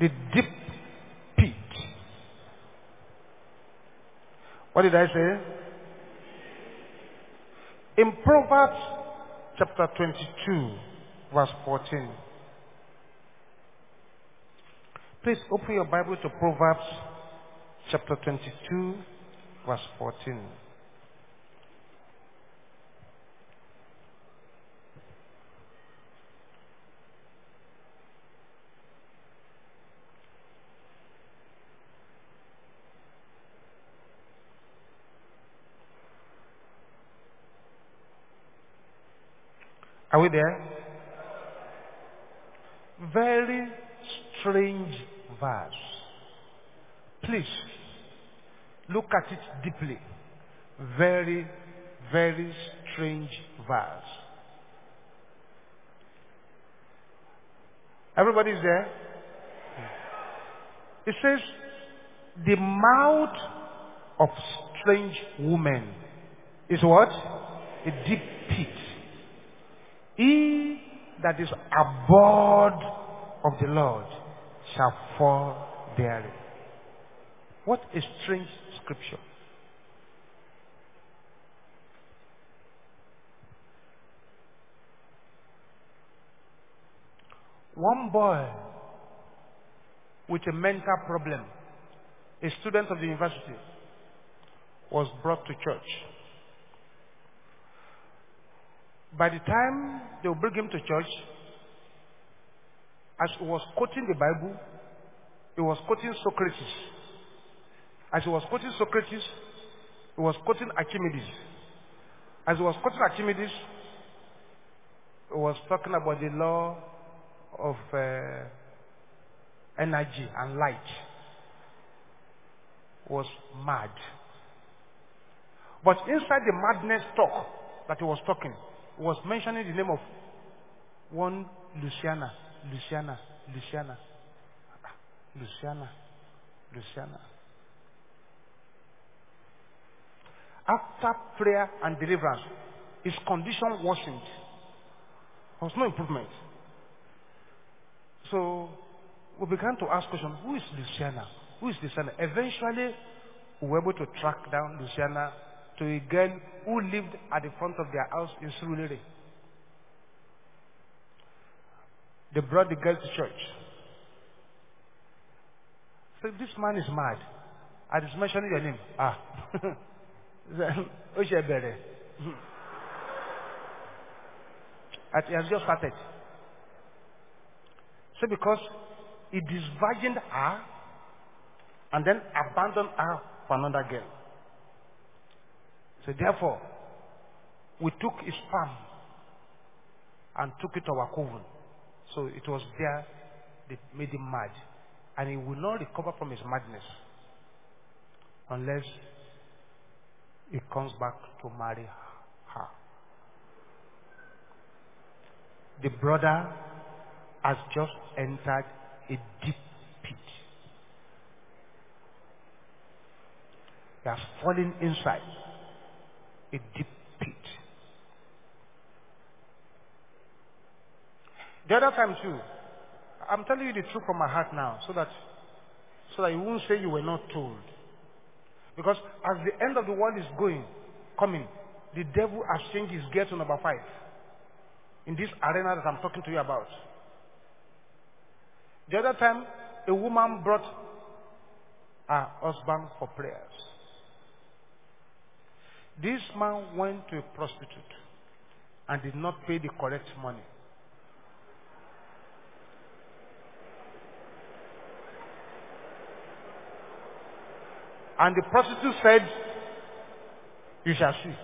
The deep pit. What did I say? In Proverbs chapter 22, verse 14. Please open your Bible to Proverbs chapter 22, verse 14. Are we there? Very strange verse. Please look at it deeply. Very, very strange verse. Everybody's there? It says, the mouth of strange women is what? A deep pit. He that is abhorred of the Lord shall fall therein. What a strange scripture. One boy with a mental problem, a student of the university, was brought to church. By the time they will bring him to church, as he was quoting the Bible, he was quoting Socrates. As he was quoting Socrates, he was quoting Archimedes. As he was quoting Archimedes, he was talking about the law of uh, energy and light. He was mad. But inside the madness talk that he was talking, was mentioning the name of one Luciana, Luciana, Luciana, Luciana, Luciana. After prayer and deliverance, his condition worsened. There was no improvement. So we began to ask questions, who is Luciana? Who is Luciana? Eventually, we were able to track down Luciana to a girl who lived at the front of their house in Surulere. They brought the girl to church. So this man is mad. I just mentioned your name. Ah. Oshebere. And he has just started. So because he disvirgined her and then abandoned her for another girl. So therefore, we took his sperm and took it to our coven. So it was there they made him mad. And he will not recover from his madness unless he comes back to marry her. The brother has just entered a deep pit. He has fallen inside a deep pit. The other time too, I'm telling you the truth from my heart now, so that so that you won't say you were not told. Because as the end of the world is going, coming, the devil has changed his gear to number five. In this arena that I'm talking to you about. The other time, a woman brought her husband for prayers. This man went to a prostitute and did not pay the correct money. And the prostitute said, You shall see.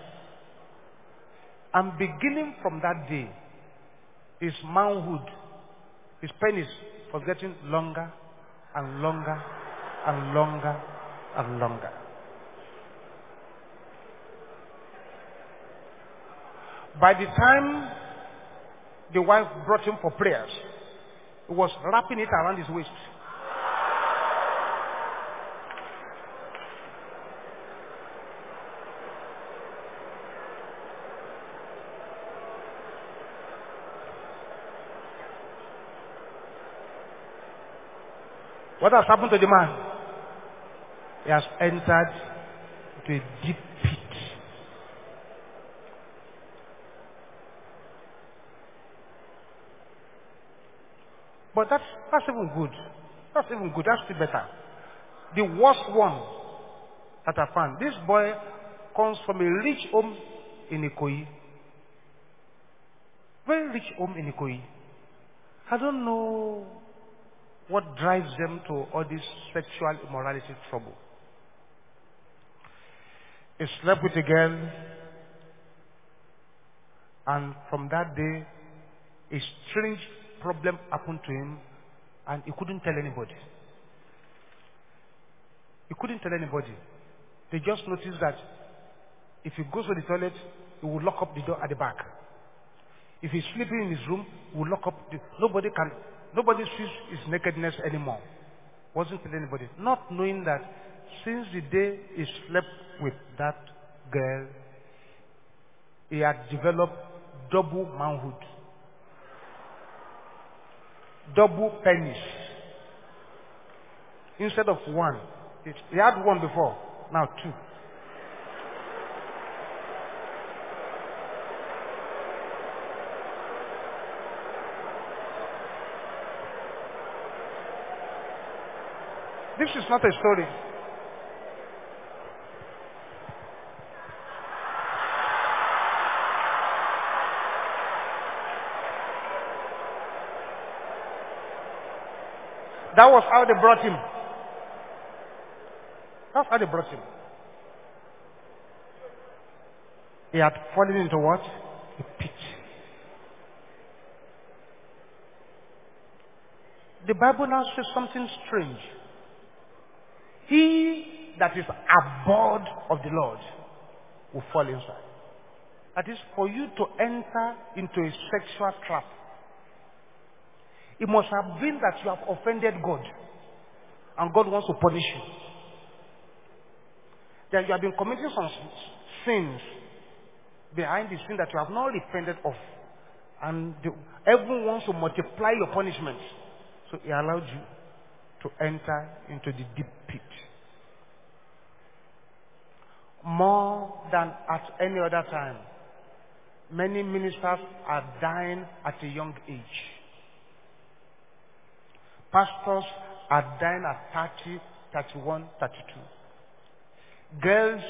And beginning from that day, his manhood, his penis was getting longer and longer and longer and longer. By the time the wife brought him for prayers, he was wrapping it around his waist. What has happened to the man? He has entered into a deep pit. But that's, that's even good. That's even good. That's still better. The worst one that I found. This boy comes from a rich home in Ikoyi. Very rich home in Ikoyi. I don't know what drives them to all this sexual immorality trouble. He slept with a girl, and from that day, a strange problem happened to him, and he couldn't tell anybody. He couldn't tell anybody. They just noticed that if he goes to the toilet, he will lock up the door at the back. If he's sleeping in his room, he will lock up the, nobody can, nobody sees his nakedness anymore. Wasn't telling anybody. Not knowing that since the day he slept with that girl, he had developed double manhood. Double penis. Instead of one. He had one before, now two. This is not a story. That was how they brought him. That's how they brought him. He had fallen into what? A pit. The Bible now says something strange. He that is abhorred of the Lord will fall inside. That is for you to enter into a sexual trap. It must have been that you have offended God. And God wants to punish you. That you have been committing some sins behind the sin that you have not repented of. And the, everyone wants to multiply your punishments. So he allowed you to enter into the deep pit. More than at any other time, many ministers are dying at a young age. Pastors are dying at 30, 31, 32. Girls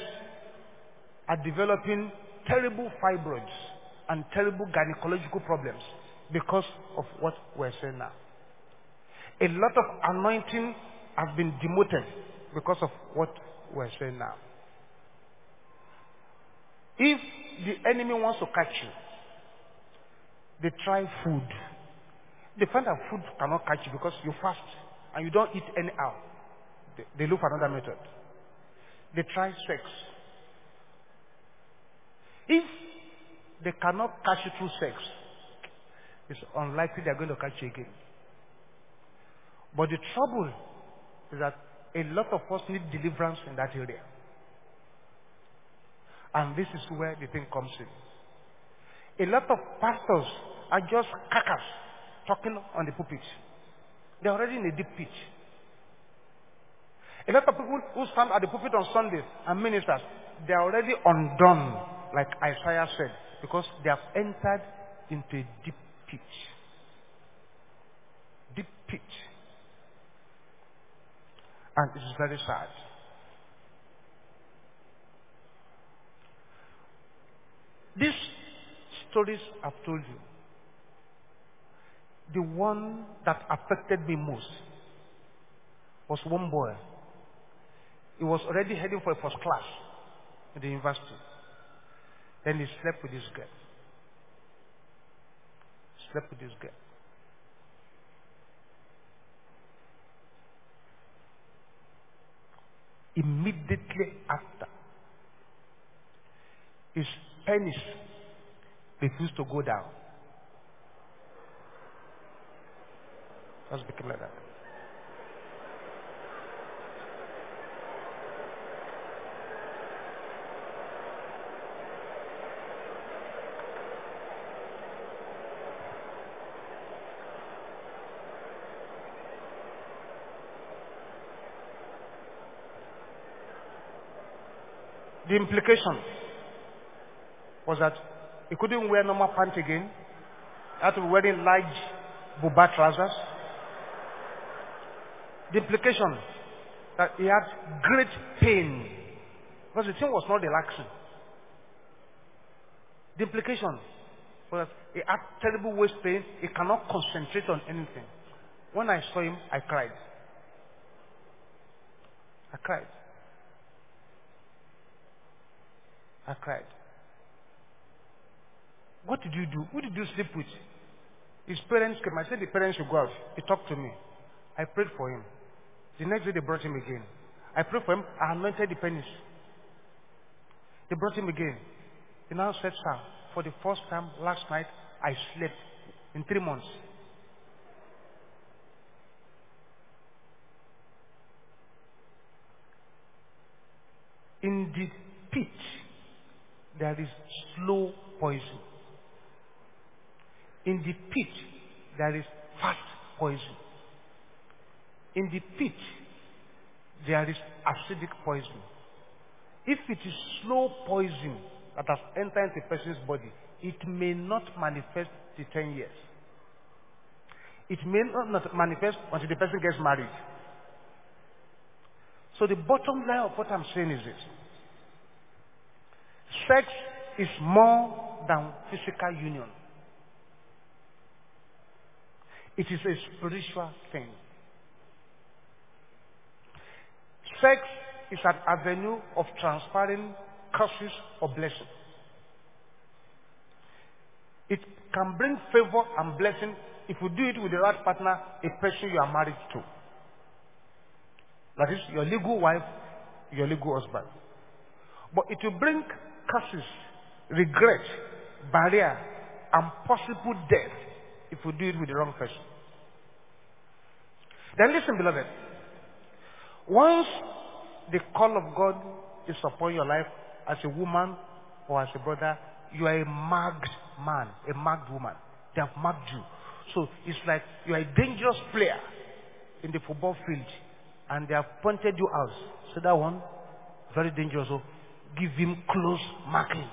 are developing terrible fibroids and terrible gynecological problems because of what we're saying now. A lot of anointing has been demoted because of what we're saying now. If the enemy wants to catch you, they try food. They find that food cannot catch you because you fast and you don't eat anyhow. They, they look for another method. They try sex. If they cannot catch you through sex, it's unlikely they're going to catch you again. But the trouble is that a lot of us need deliverance in that area. And this is where the thing comes in. A lot of pastors are just cackers talking on the pulpit. They're already in a deep pit. A lot of people who stand at the pulpit on Sunday and ministers, they are already undone, like Isaiah said, because they have entered into a deep pit. Deep pit. And it is very sad. These stories I've told you, the one that affected me most was one boy. He was already heading for a first class in the university. Then he slept with this girl. Slept with this girl. Immediately after, his penis refused to go down. Let's become like that. The implication was that he couldn't wear normal pants again. He had to be wearing large buba trousers. The implication that he had great pain because the thing was not relaxing. The implication was he had terrible waist pain. He cannot concentrate on anything. When I saw him, I cried. I cried. I cried. What did you do? Who did you sleep with? His parents came. I said the parents should go out. He talked to me. I prayed for him. The next day they brought him again. I prayed for him. I anointed the pennies. They brought him again. He now said, Sir, for the first time last night, I slept in three months. In the pit, there is slow poison. In the pit, there is fast poison. In the pit, there is acidic poison. If it is slow poison that has entered the person's body, it may not manifest till 10 years. It may not manifest until the person gets married. So the bottom line of what I'm saying is this. Sex is more than physical union. It is a spiritual thing. Sex is an avenue of transferring curses or blessing. It can bring favor and blessing if you do it with the right partner, a person you are married to. That is your legal wife, your legal husband. But it will bring curses, regret, barrier, and possible death if you do it with the wrong person. Then listen, beloved. Once the call of God is upon your life as a woman or as a brother, you are a marked man, a marked woman. They have marked you. So it's like you are a dangerous player in the football field and they have pointed you out. So that one, very dangerous. So give him close marking.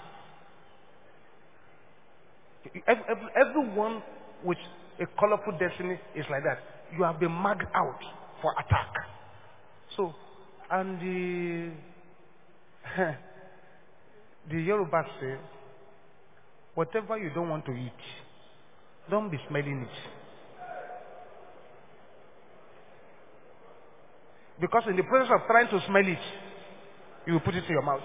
Everyone with a colorful destiny is like that. You have been marked out for attack. So, and the, the Yoruba say, whatever you don't want to eat, don't be smelling it. Because in the process of trying to smell it, you will put it in your mouth.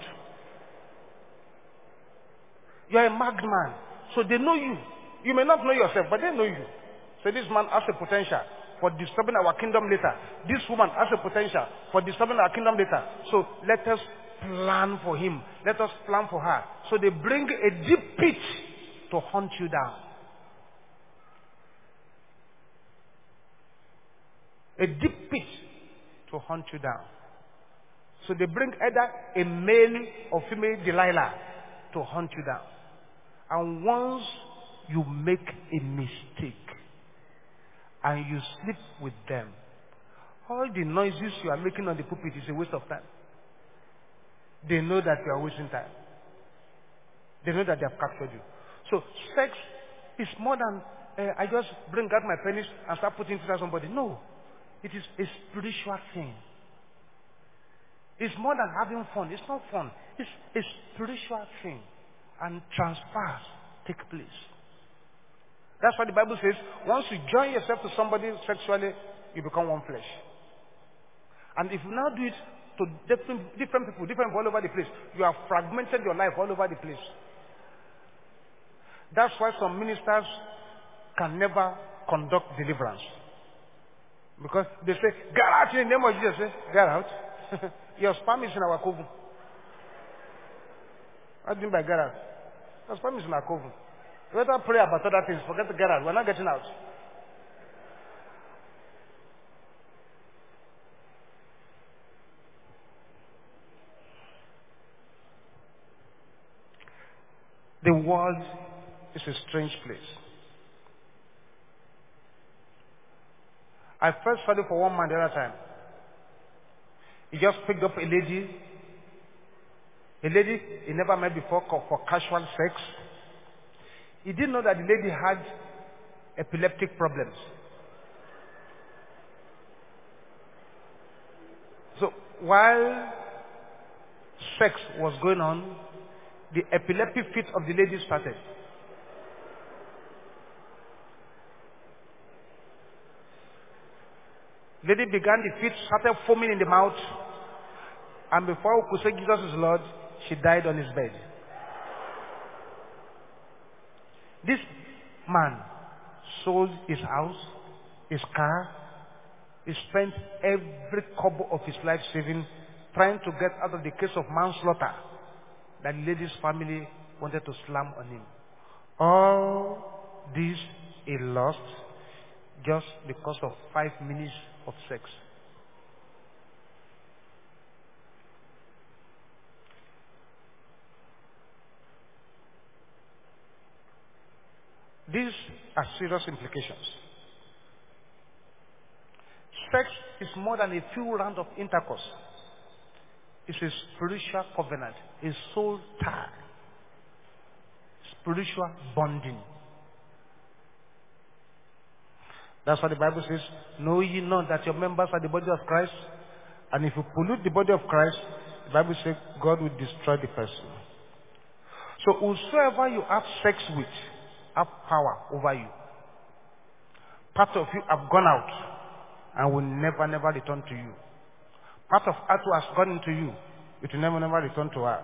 You are a madman. So they know you. You may not know yourself, but they know you. So this man has a potential for disturbing our kingdom later. This woman has a potential for disturbing our kingdom later. So let us plan for him. Let us plan for her. So they bring a deep pit to hunt you down. A deep pit to hunt you down. So they bring either a male or female Delilah to hunt you down. And once you make a mistake and you sleep with them, all the noises you are making on the pulpit is a waste of time. They know that you are wasting time. They know that they have captured you. So sex is more than uh, I just bring out my penis and start putting it on somebody. No. It is a spiritual thing. It's more than having fun. It's not fun. It's a spiritual thing. And transfers take place. That's why the Bible says, once you join yourself to somebody sexually, you become one flesh. And if you now do it to different, different people, different all over the place, you have fragmented your life all over the place. That's why some ministers can never conduct deliverance. Because they say, get out in the name of Jesus. Say, get out. Your sperm is in our coven. What do you mean by get out? Your sperm is in our coven. You better pray about other things. Forget to get out. We're not getting out. The world is a strange place. I first it for one man the other time. He just picked up a lady A lady he never met before for casual sex. He didn't know that the lady had epileptic problems. So while sex was going on, the epileptic fit of the lady started. Lady began the fit, started foaming in the mouth, and before we could say Jesus is Lord, she died on his bed. This man sold his house, his car, he spent every kobo of his life saving trying to get out of the case of manslaughter that the lady's family wanted to slam on him. All this he lost just because of five minutes of sex. These are serious implications. Sex is more than a few rounds of intercourse. It's a spiritual covenant, a soul tie, spiritual bonding. That's what the Bible says. Know ye not that your members are the body of Christ? And if you pollute the body of Christ, the Bible says God will destroy the person. So whosoever you have sex with have power over you. Part of you have gone out and will never, never return to you. Part of her who has gone into you, it will never, never return to her.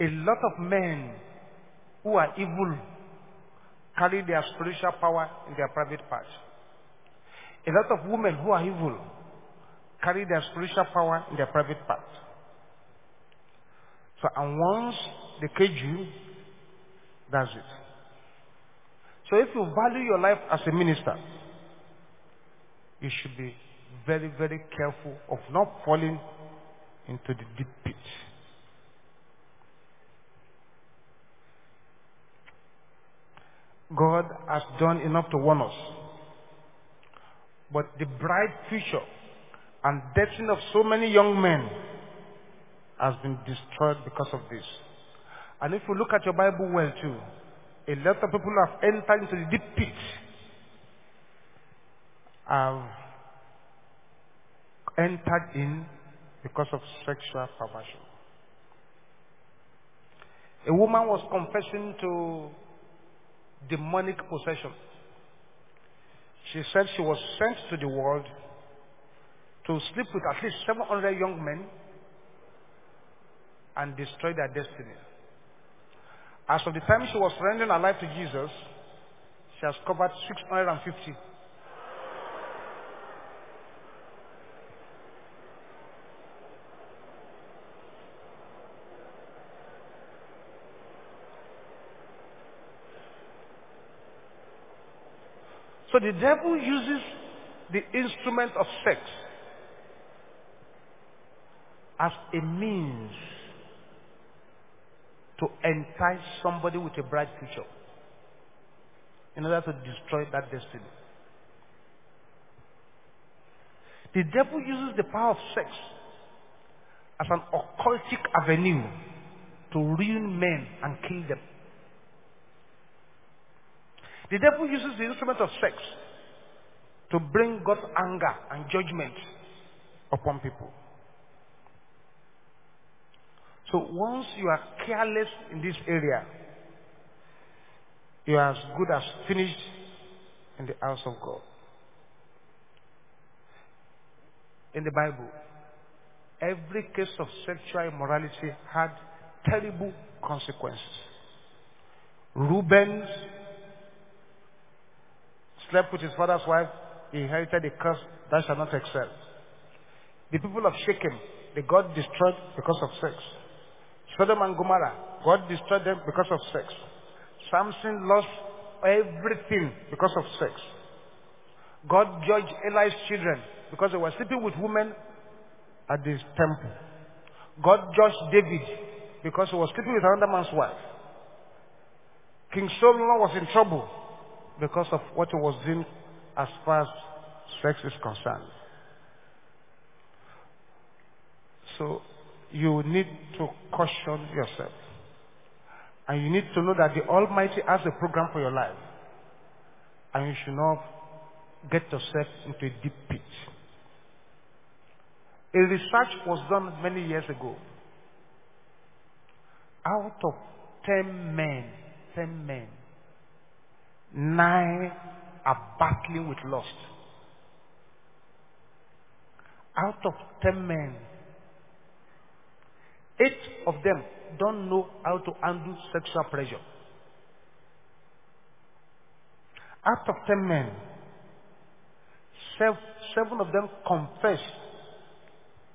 A lot of men who are evil carry their spiritual power in their private parts. A lot of women who are evil carry their spiritual power in their private parts. So, and once they cage you, that's it. So if you value your life as a minister, you should be very, very careful of not falling into the deep pit. God has done enough to warn us. But the bright future and destiny of so many young men has been destroyed because of this. And if you look at your Bible well too, a lot of people have entered into the deep pit, have entered in because of sexual perversion. A woman was confessing to demonic possession. She said she was sent to the world to sleep with at least 700 young men and destroy their destiny. As of the time she was surrendering her life to Jesus, she has covered 650. So the devil uses the instrument of sex as a means to entice somebody with a bright future in order to destroy that destiny. The devil uses the power of sex as an occultic avenue to ruin men and kill them. The devil uses the instrument of sex to bring God's anger and judgment upon people. So once you are careless in this area, you are as good as finished in the house of God. In the Bible, every case of sexual immorality had terrible consequences. Reuben slept with his father's wife, he inherited a curse that shall not excel. The people of Shechem, they got destroyed because of sex. Sodom and Gomorrah, God destroyed them because of sex. Samson lost everything because of sex. God judged Eli's children because they were sleeping with women at the temple. God judged David because he was sleeping with another man's wife. King Solomon was in trouble because of what he was doing as far as sex is concerned. So you need to caution yourself. And you need to know that the Almighty has a program for your life. And you should not get yourself into a deep pit. A research was done many years ago. Out of 10 men, 10 men, nine are battling with lust. Out of 10 men, eight of them don't know how to handle sexual pressure. Out of 10 men, seven of them confess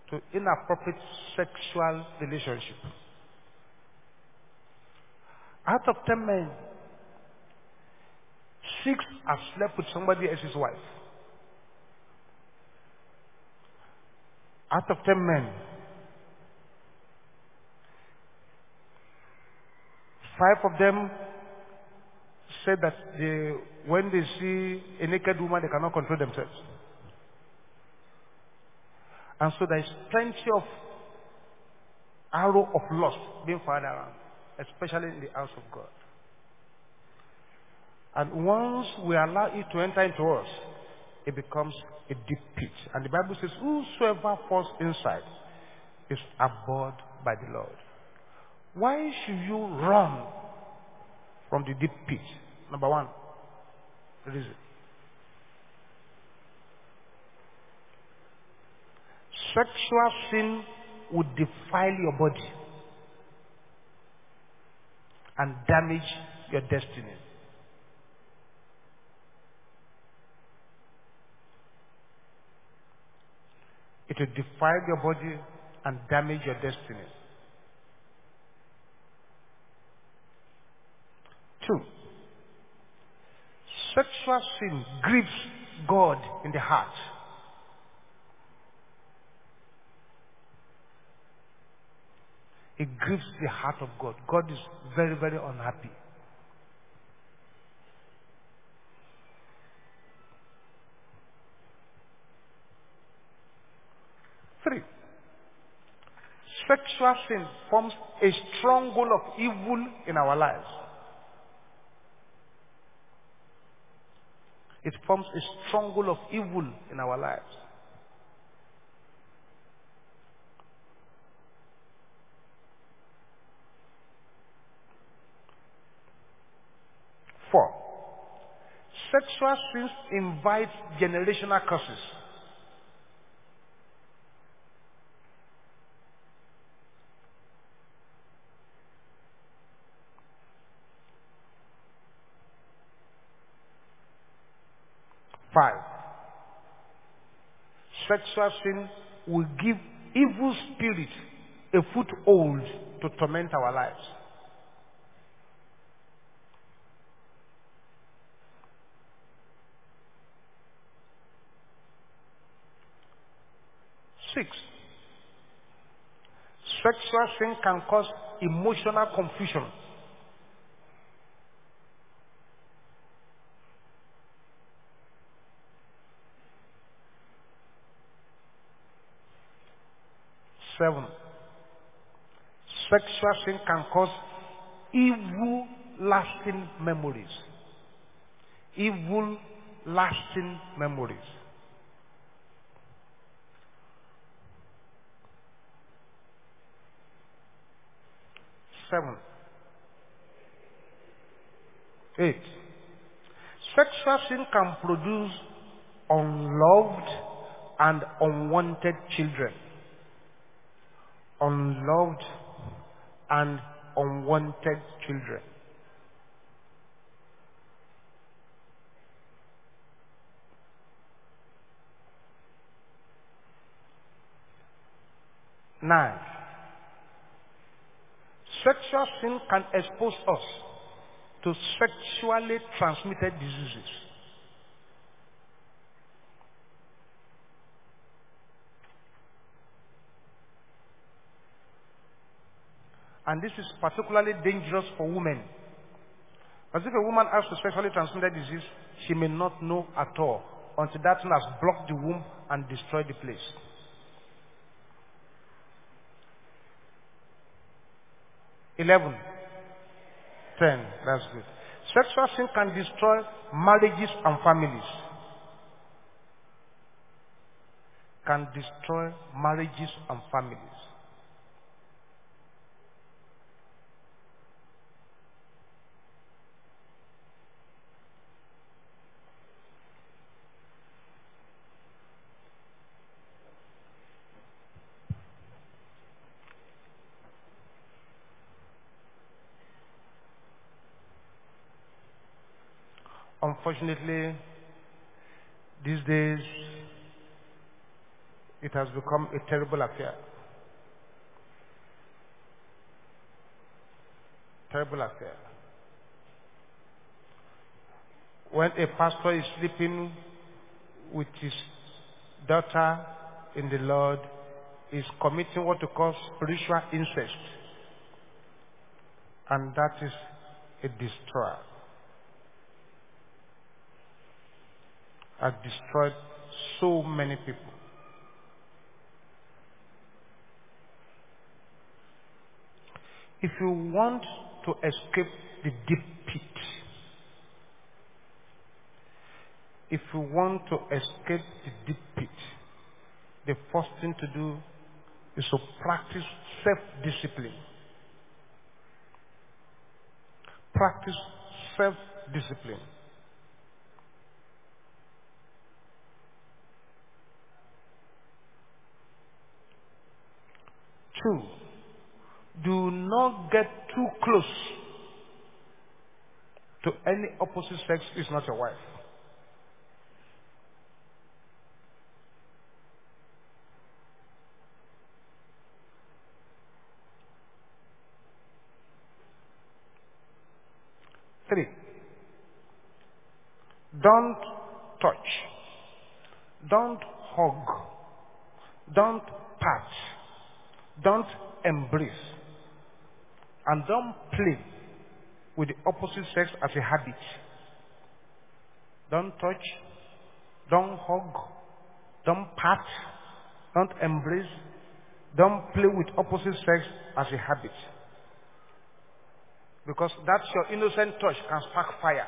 to inappropriate sexual relationship. Out of 10 men, six have slept with somebody else's wife. Out of 10 men, five of them said that they, when they see a naked woman, they cannot control themselves. And so there is plenty of arrow of lust being fired around, especially in the house of God. And once we allow it to enter into us, it becomes a deep pit. And the Bible says, whosoever falls inside is abhorred by the Lord. Why should you run from the deep pit? Number one, reason. Sexual sin would defile your body and damage your destiny. It will defile your body and damage your destiny. Two, sexual sin grieves God in the heart. It grieves the heart of God. God is very, very unhappy. Three. Sexual sin forms a stronghold of evil in our lives. It forms a stronghold of evil in our lives. Four. Sexual sins invite generational curses. Five. Sexual sin will give evil spirits a foothold to torment our lives. Six. Sexual sin can cause emotional confusion. Seven. Sexual sin can cause evil lasting memories. Evil lasting memories. Seven. Eight. Sexual sin can produce unloved and unwanted children. Unloved and unwanted children. Nine. Sexual sin can expose us to sexually transmitted diseases. And this is particularly dangerous for women. As if a woman has a sexually transmitted disease, she may not know at all until that thing has blocked the womb and destroyed the place. Eleven. Ten. That's good. Sexual sin can destroy marriages and families. Can destroy marriages and families. Unfortunately, these days, it has become a terrible affair. Terrible affair. When a pastor is sleeping with his daughter in the Lord, is committing what we call spiritual incest. And that is a destroyer. Has destroyed so many people. If you want to escape the deep pit, if you want to escape the deep pit, the first thing to do is to practice self-discipline. Practice self-discipline. Two, do not get too close to any opposite sex is not your wife. Three, don't touch, don't hug, don't pat, don't embrace, and don't play with the opposite sex as a habit. Don't touch, don't hug, don't pat, don't embrace, don't play with opposite sex as a habit. Because that's your innocent touch can spark fire.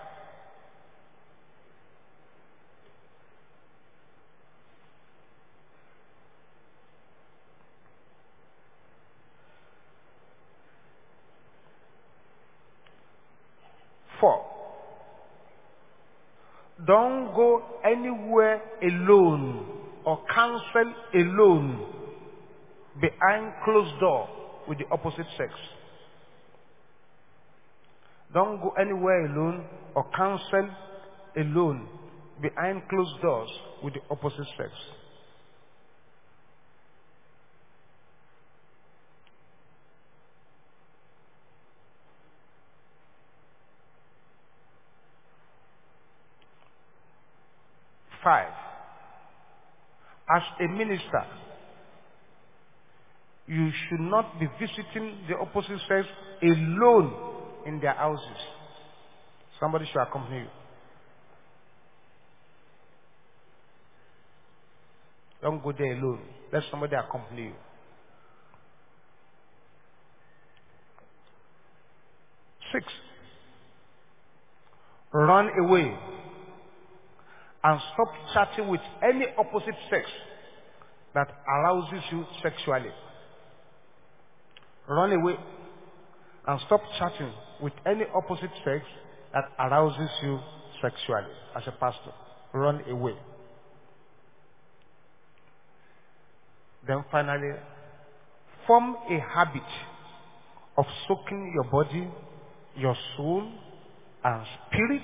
Four. Don't go anywhere alone or counsel alone behind closed door with the opposite sex. Don't go anywhere alone or counsel alone behind closed doors with the opposite sex. Five. As a minister, you should not be visiting the opposite sex alone in their houses. Somebody should accompany you. Don't go there alone. Let somebody accompany you. Six. Run away and stop chatting with any opposite sex that arouses you sexually. Run away and stop chatting with any opposite sex that arouses you sexually as a pastor. Run away. Then finally, form a habit of soaking your body, your soul, and spirit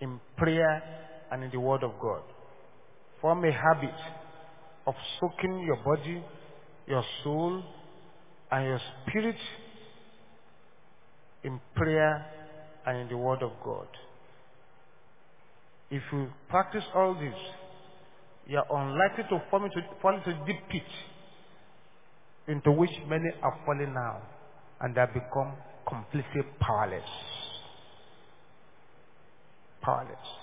in prayer and in the Word of God. Form a habit of soaking your body, your soul, and your spirit in prayer and in the Word of God. If you practice all this, you are unlikely to fall into, fall into deep pit into which many are falling now and they have become completely powerless. Powerless.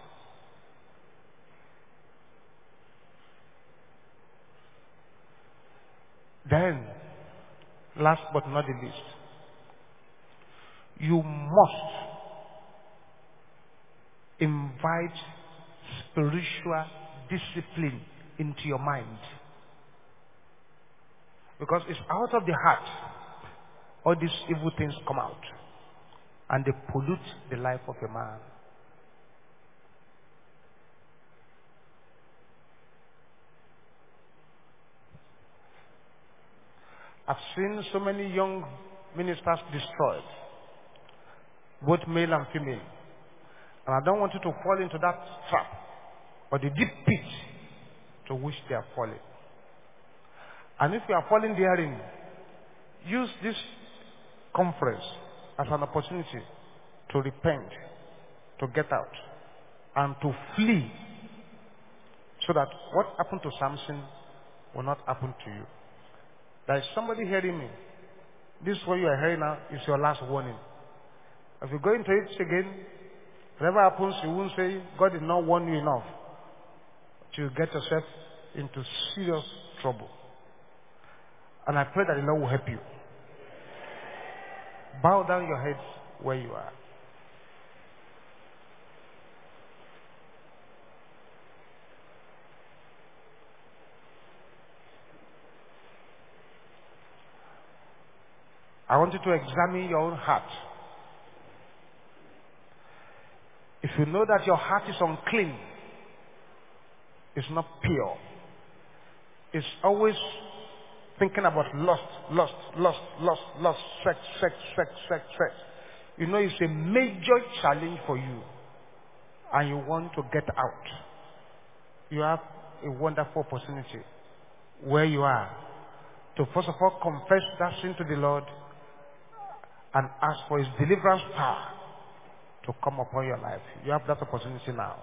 Then, last but not the least, You must invite spiritual discipline into your mind. Because it's out of the heart all these evil things come out and they pollute the life of a man. I've seen so many young ministers destroyed, both male and female. And I don't want you to fall into that trap or the deep pit to which they are falling. And if you are falling therein, use this conference as an opportunity to repent, to get out, and to flee so that what happened to Samson will not happen to you. There is somebody hearing me. This is what you are hearing now is your last warning. If you go into it again, whatever happens, you won't say, God did not warn you enough to get yourself into serious trouble. And I pray that the Lord will help you. Bow down your heads where you are. I want you to examine your own heart. If you know that your heart is unclean, it's not pure, it's always thinking about lust, lust, lust, lust, lust, sex, sex, sex, sex, sex. You know it's a major challenge for you and you want to get out. You have a wonderful opportunity where you are to first of all confess that sin to the Lord and ask for his deliverance power to come upon your life. You have that opportunity now.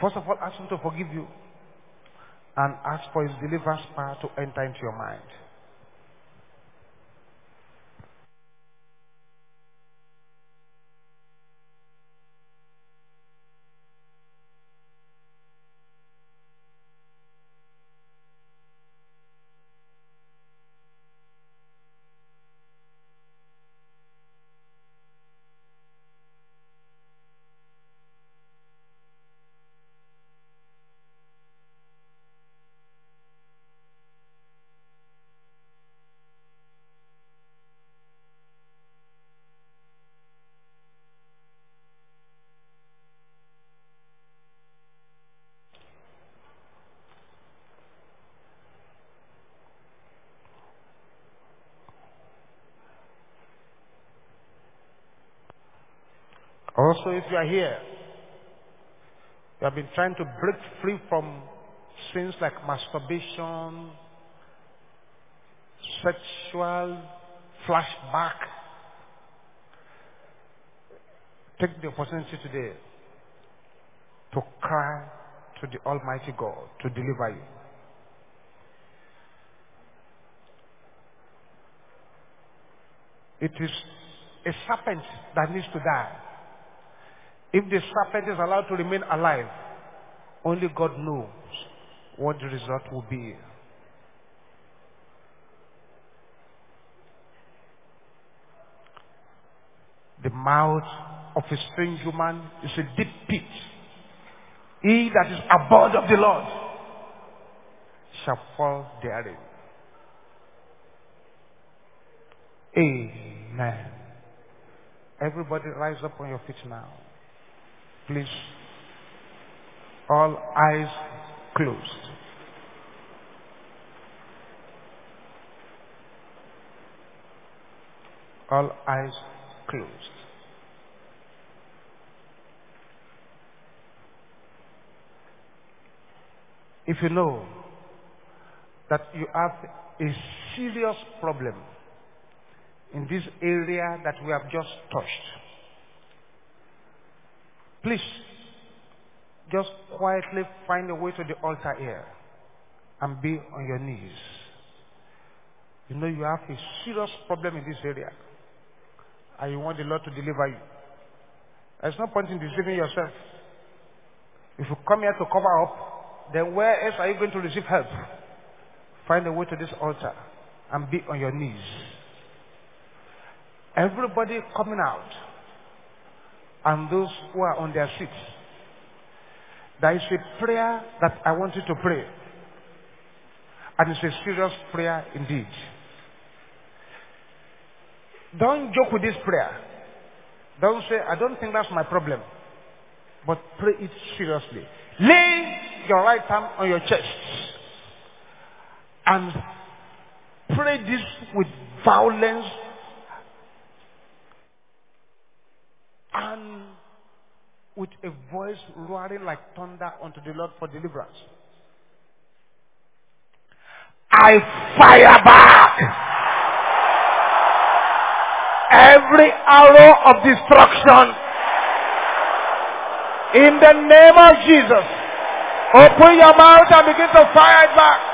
First of all, ask him to forgive you and ask for his deliverance power to enter into your mind. Also, if you are here, you have been trying to break free from sins like masturbation, sexual flashback. Take the opportunity today to cry to the Almighty God to deliver you. It is a serpent that needs to die. If the serpent is allowed to remain alive, only God knows what the result will be. The mouth of a strange woman is a deep pit. He that is abhorred of the Lord shall fall therein. Amen. Everybody rise up on your feet now. Please. All eyes closed. All eyes closed. If you know that you have a serious problem in this area that we have just touched, Please, just quietly find a way to the altar here and be on your knees. You know you have a serious problem in this area and you want the Lord to deliver you. There's no point in deceiving yourself. If you come here to cover up, then where else are you going to receive help? Find a way to this altar and be on your knees. Everybody coming out and those who are on their seats. There is a prayer that I want you to pray. And it's a serious prayer indeed. Don't joke with this prayer. Don't say, I don't think that's my problem. But pray it seriously. Lay your right hand on your chest. And pray this with violence and with a voice roaring like thunder unto the Lord for deliverance. I fire back every arrow of destruction in the name of Jesus. Open your mouth and begin to fire it back.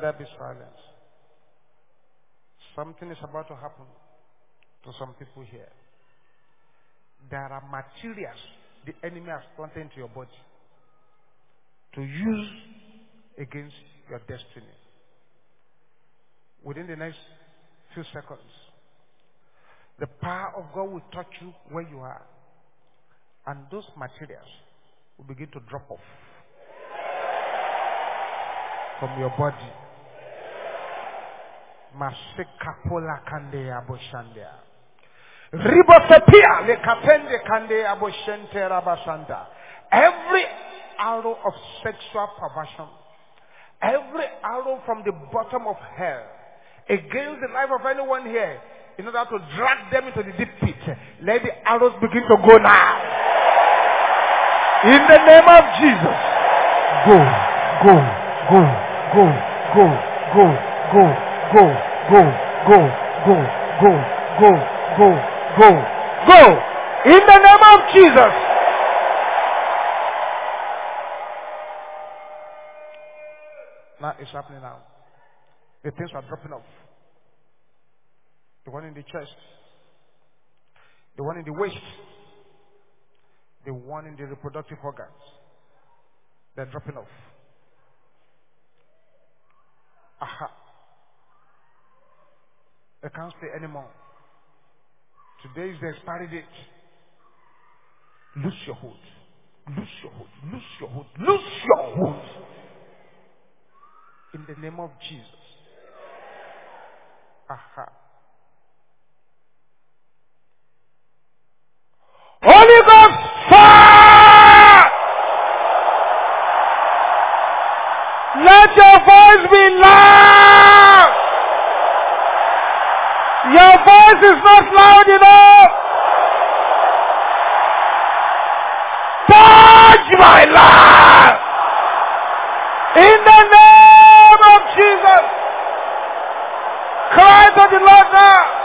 There be silence. Something is about to happen to some people here. There are materials the enemy has planted into your body to use against your destiny. Within the next few seconds, the power of God will touch you where you are. And those materials will begin to drop off from your body Masikapola kande aboshandia. Ribosepia le kande aboshente rabasanta. Every arrow of sexual perversion, every arrow from the bottom of hell against the life of anyone here, in order to drag them into the deep pit, let the arrows begin to go now. In the name of Jesus. Go, go, go, go, go, go, go go, go, go, go, go, go, go, go, go. In the name of Jesus. Now it's happening now. The things are dropping off. The one in the chest. The one in the waist. The one in the reproductive organs. They're dropping off. Aha. I can't stay anymore. Today is the expiry date. Lose your hold. Lose your hold. Lose your hold. Lose your hold. In the name of Jesus. Aha. Let your voice be loud! Your voice is not loud enough. Touch my life. In the name of Jesus. Cry to the Lord now.